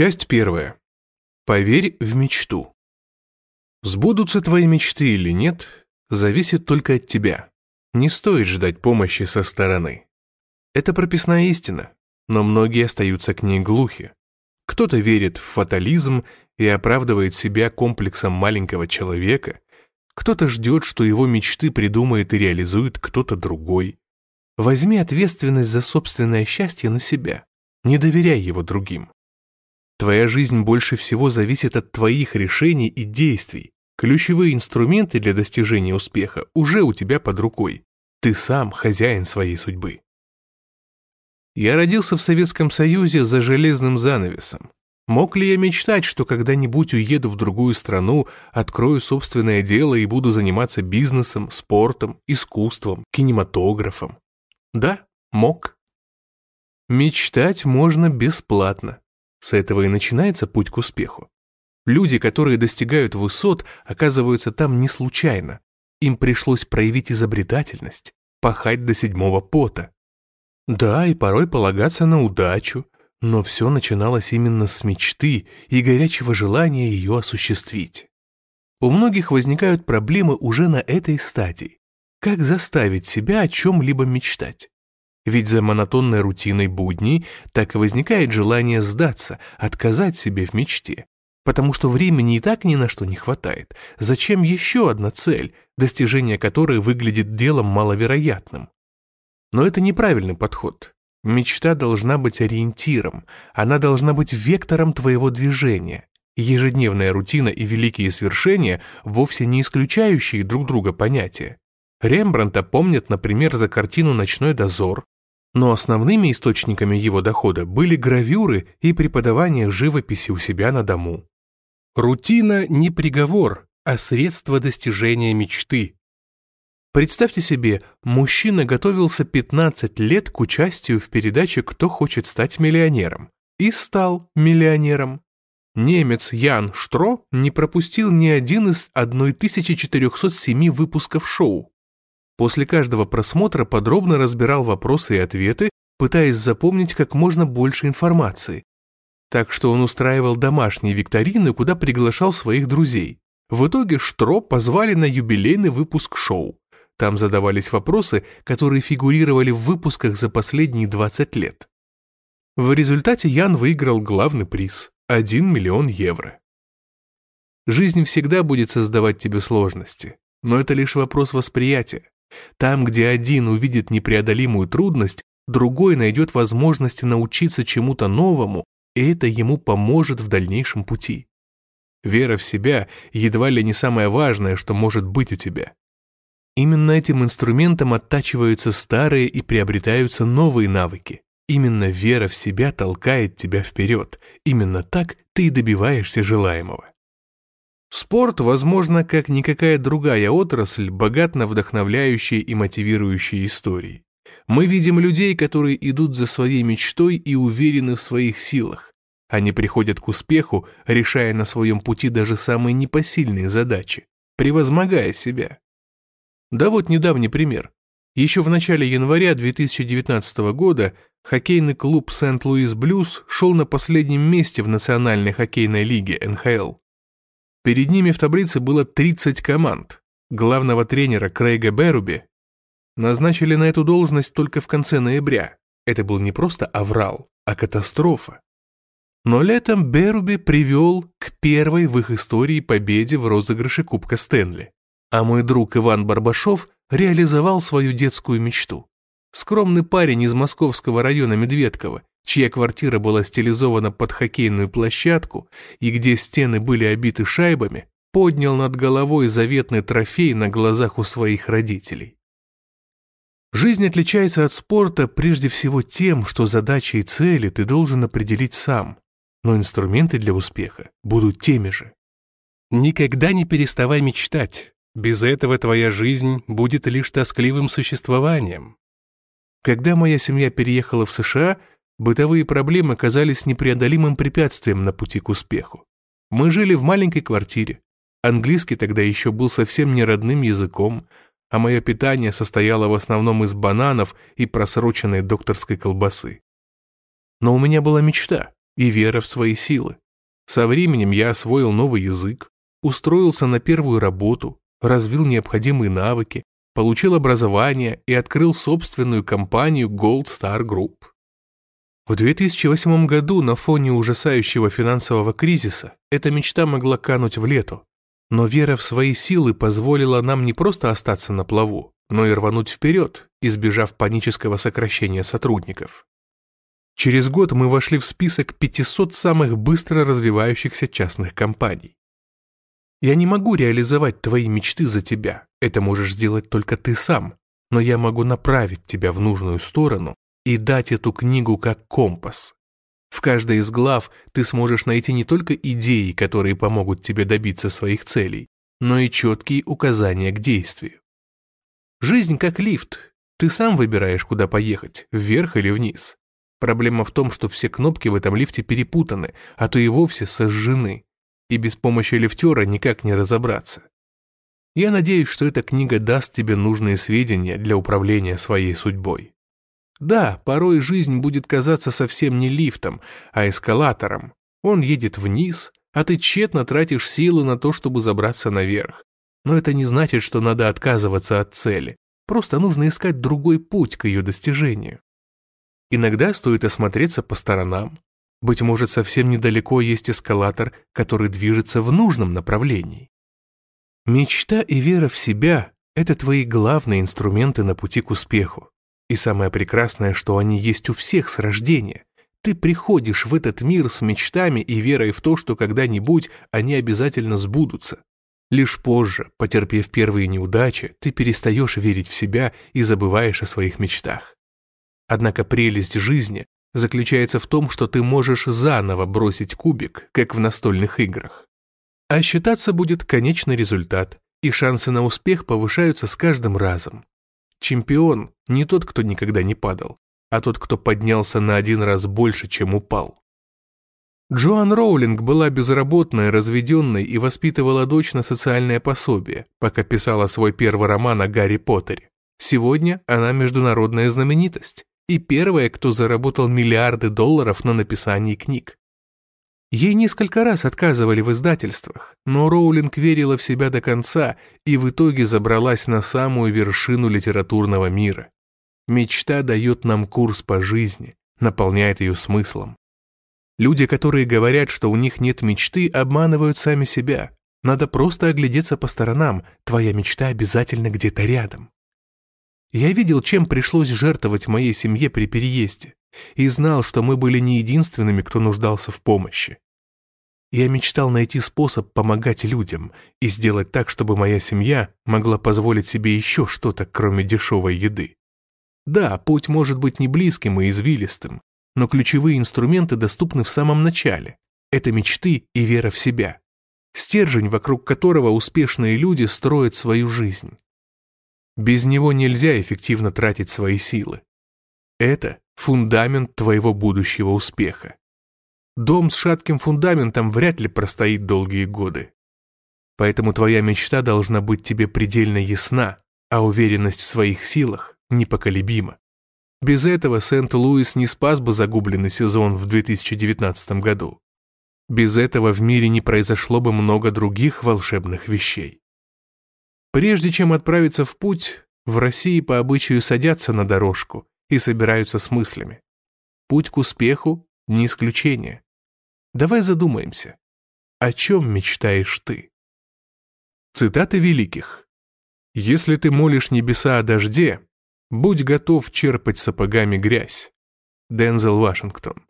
Часть первая. Поверь в мечту. Сбудутся твои мечты или нет, зависит только от тебя. Не стоит ждать помощи со стороны. Это прописная истина, но многие остаются к ней глухи. Кто-то верит в фатализм и оправдывает себя комплексом маленького человека, кто-то ждет, что его мечты придумает и реализует кто-то другой. Возьми ответственность за собственное счастье на себя, не доверяй его другим. Твоя жизнь больше всего зависит от твоих решений и действий. Ключевые инструменты для достижения успеха уже у тебя под рукой. Ты сам хозяин своей судьбы. Я родился в Советском Союзе за железным занавесом. Мог ли я мечтать, что когда-нибудь уеду в другую страну, открою собственное дело и буду заниматься бизнесом, спортом, искусством, кинематографом? Да, мог. Мечтать можно бесплатно. С этого и начинается путь к успеху. Люди, которые достигают высот, оказываются там не случайно. Им пришлось проявить изобретательность, пахать до седьмого пота. Да, и порой полагаться на удачу, но все начиналось именно с мечты и горячего желания ее осуществить. У многих возникают проблемы уже на этой стадии. Как заставить себя о чем-либо мечтать? Ведь за монотонной рутиной будней так и возникает желание сдаться, отказать себе в мечте. Потому что времени и так ни на что не хватает. Зачем еще одна цель, достижение которой выглядит делом маловероятным? Но это неправильный подход. Мечта должна быть ориентиром, она должна быть вектором твоего движения. Ежедневная рутина и великие свершения вовсе не исключающие друг друга понятия. Рембрандта помнят, например, за картину «Ночной дозор», но основными источниками его дохода были гравюры и преподавание живописи у себя на дому. Рутина не приговор, а средство достижения мечты. Представьте себе, мужчина готовился 15 лет к участию в передаче «Кто хочет стать миллионером» и стал миллионером. Немец Ян Штро не пропустил ни один из 1407 выпусков шоу. После каждого просмотра подробно разбирал вопросы и ответы, пытаясь запомнить как можно больше информации. Так что он устраивал домашние викторины, куда приглашал своих друзей. В итоге Штро позвали на юбилейный выпуск шоу. Там задавались вопросы, которые фигурировали в выпусках за последние 20 лет. В результате Ян выиграл главный приз – 1 миллион евро. Жизнь всегда будет создавать тебе сложности, но это лишь вопрос восприятия. Там, где один увидит непреодолимую трудность, другой найдет возможность научиться чему-то новому, и это ему поможет в дальнейшем пути. Вера в себя едва ли не самое важное, что может быть у тебя. Именно этим инструментом оттачиваются старые и приобретаются новые навыки. Именно вера в себя толкает тебя вперед. Именно так ты и добиваешься желаемого. Спорт, возможно, как никакая другая отрасль, богат на вдохновляющие и мотивирующие истории. Мы видим людей, которые идут за своей мечтой и уверены в своих силах. Они приходят к успеху, решая на своем пути даже самые непосильные задачи, превозмогая себя. Да вот недавний пример. Еще в начале января 2019 года хоккейный клуб Сент-Луис Блюз шел на последнем месте в Национальной хоккейной лиге НХЛ. Перед ними в таблице было 30 команд. Главного тренера Крейга Беруби назначили на эту должность только в конце ноября. Это был не просто аврал, а катастрофа. Но летом Беруби привел к первой в их истории победе в розыгрыше Кубка Стэнли. А мой друг Иван Барбашов реализовал свою детскую мечту. Скромный парень из московского района Медведково, чья квартира была стилизована под хоккейную площадку и где стены были обиты шайбами, поднял над головой заветный трофей на глазах у своих родителей. Жизнь отличается от спорта прежде всего тем, что задачи и цели ты должен определить сам, но инструменты для успеха будут теми же. Никогда не переставай мечтать, без этого твоя жизнь будет лишь тоскливым существованием. Когда моя семья переехала в США, Бытовые проблемы казались непреодолимым препятствием на пути к успеху. Мы жили в маленькой квартире. Английский тогда еще был совсем не родным языком, а мое питание состояло в основном из бананов и просроченной докторской колбасы. Но у меня была мечта и вера в свои силы. Со временем я освоил новый язык, устроился на первую работу, развил необходимые навыки, получил образование и открыл собственную компанию Gold Star Group. В 2008 году на фоне ужасающего финансового кризиса эта мечта могла кануть в лету, но вера в свои силы позволила нам не просто остаться на плаву, но и рвануть вперед, избежав панического сокращения сотрудников. Через год мы вошли в список 500 самых быстро развивающихся частных компаний. Я не могу реализовать твои мечты за тебя, это можешь сделать только ты сам, но я могу направить тебя в нужную сторону и дать эту книгу как компас. В каждой из глав ты сможешь найти не только идеи, которые помогут тебе добиться своих целей, но и четкие указания к действию. Жизнь как лифт. Ты сам выбираешь, куда поехать, вверх или вниз. Проблема в том, что все кнопки в этом лифте перепутаны, а то и вовсе сожжены и без помощи лифтера никак не разобраться. Я надеюсь, что эта книга даст тебе нужные сведения для управления своей судьбой. Да, порой жизнь будет казаться совсем не лифтом, а эскалатором. Он едет вниз, а ты тщетно тратишь силы на то, чтобы забраться наверх. Но это не значит, что надо отказываться от цели. Просто нужно искать другой путь к ее достижению. Иногда стоит осмотреться по сторонам, быть может, совсем недалеко есть эскалатор, который движется в нужном направлении. Мечта и вера в себя – это твои главные инструменты на пути к успеху. И самое прекрасное, что они есть у всех с рождения. Ты приходишь в этот мир с мечтами и верой в то, что когда-нибудь они обязательно сбудутся. Лишь позже, потерпев первые неудачи, ты перестаешь верить в себя и забываешь о своих мечтах. Однако прелесть жизни заключается в том, что ты можешь заново бросить кубик, как в настольных играх. А считаться будет конечный результат, и шансы на успех повышаются с каждым разом. Чемпион не тот, кто никогда не падал, а тот, кто поднялся на один раз больше, чем упал. Джоан Роулинг была безработной, разведенной и воспитывала дочь на социальное пособие, пока писала свой первый роман о Гарри Поттере. Сегодня она международная знаменитость и первая, кто заработал миллиарды долларов на написании книг. Ей несколько раз отказывали в издательствах, но Роулинг верила в себя до конца и в итоге забралась на самую вершину литературного мира. Мечта дает нам курс по жизни, наполняет ее смыслом. Люди, которые говорят, что у них нет мечты, обманывают сами себя. Надо просто оглядеться по сторонам, твоя мечта обязательно где-то рядом. Я видел, чем пришлось жертвовать моей семье при переезде, и знал, что мы были не единственными, кто нуждался в помощи. Я мечтал найти способ помогать людям и сделать так, чтобы моя семья могла позволить себе еще что-то, кроме дешевой еды. Да, путь может быть не близким и извилистым, но ключевые инструменты доступны в самом начале. Это мечты и вера в себя. Стержень, вокруг которого успешные люди строят свою жизнь. Без него нельзя эффективно тратить свои силы. Это фундамент твоего будущего успеха. Дом с шатким фундаментом вряд ли простоит долгие годы. Поэтому твоя мечта должна быть тебе предельно ясна, а уверенность в своих силах непоколебима. Без этого Сент-Луис не спас бы загубленный сезон в 2019 году. Без этого в мире не произошло бы много других волшебных вещей. Прежде чем отправиться в путь, в России по обычаю садятся на дорожку и собираются с мыслями. Путь к успеху – не исключение. Давай задумаемся. О чем мечтаешь ты? Цитаты великих. «Если ты молишь небеса о дожде, будь готов черпать сапогами грязь». Дензел Вашингтон.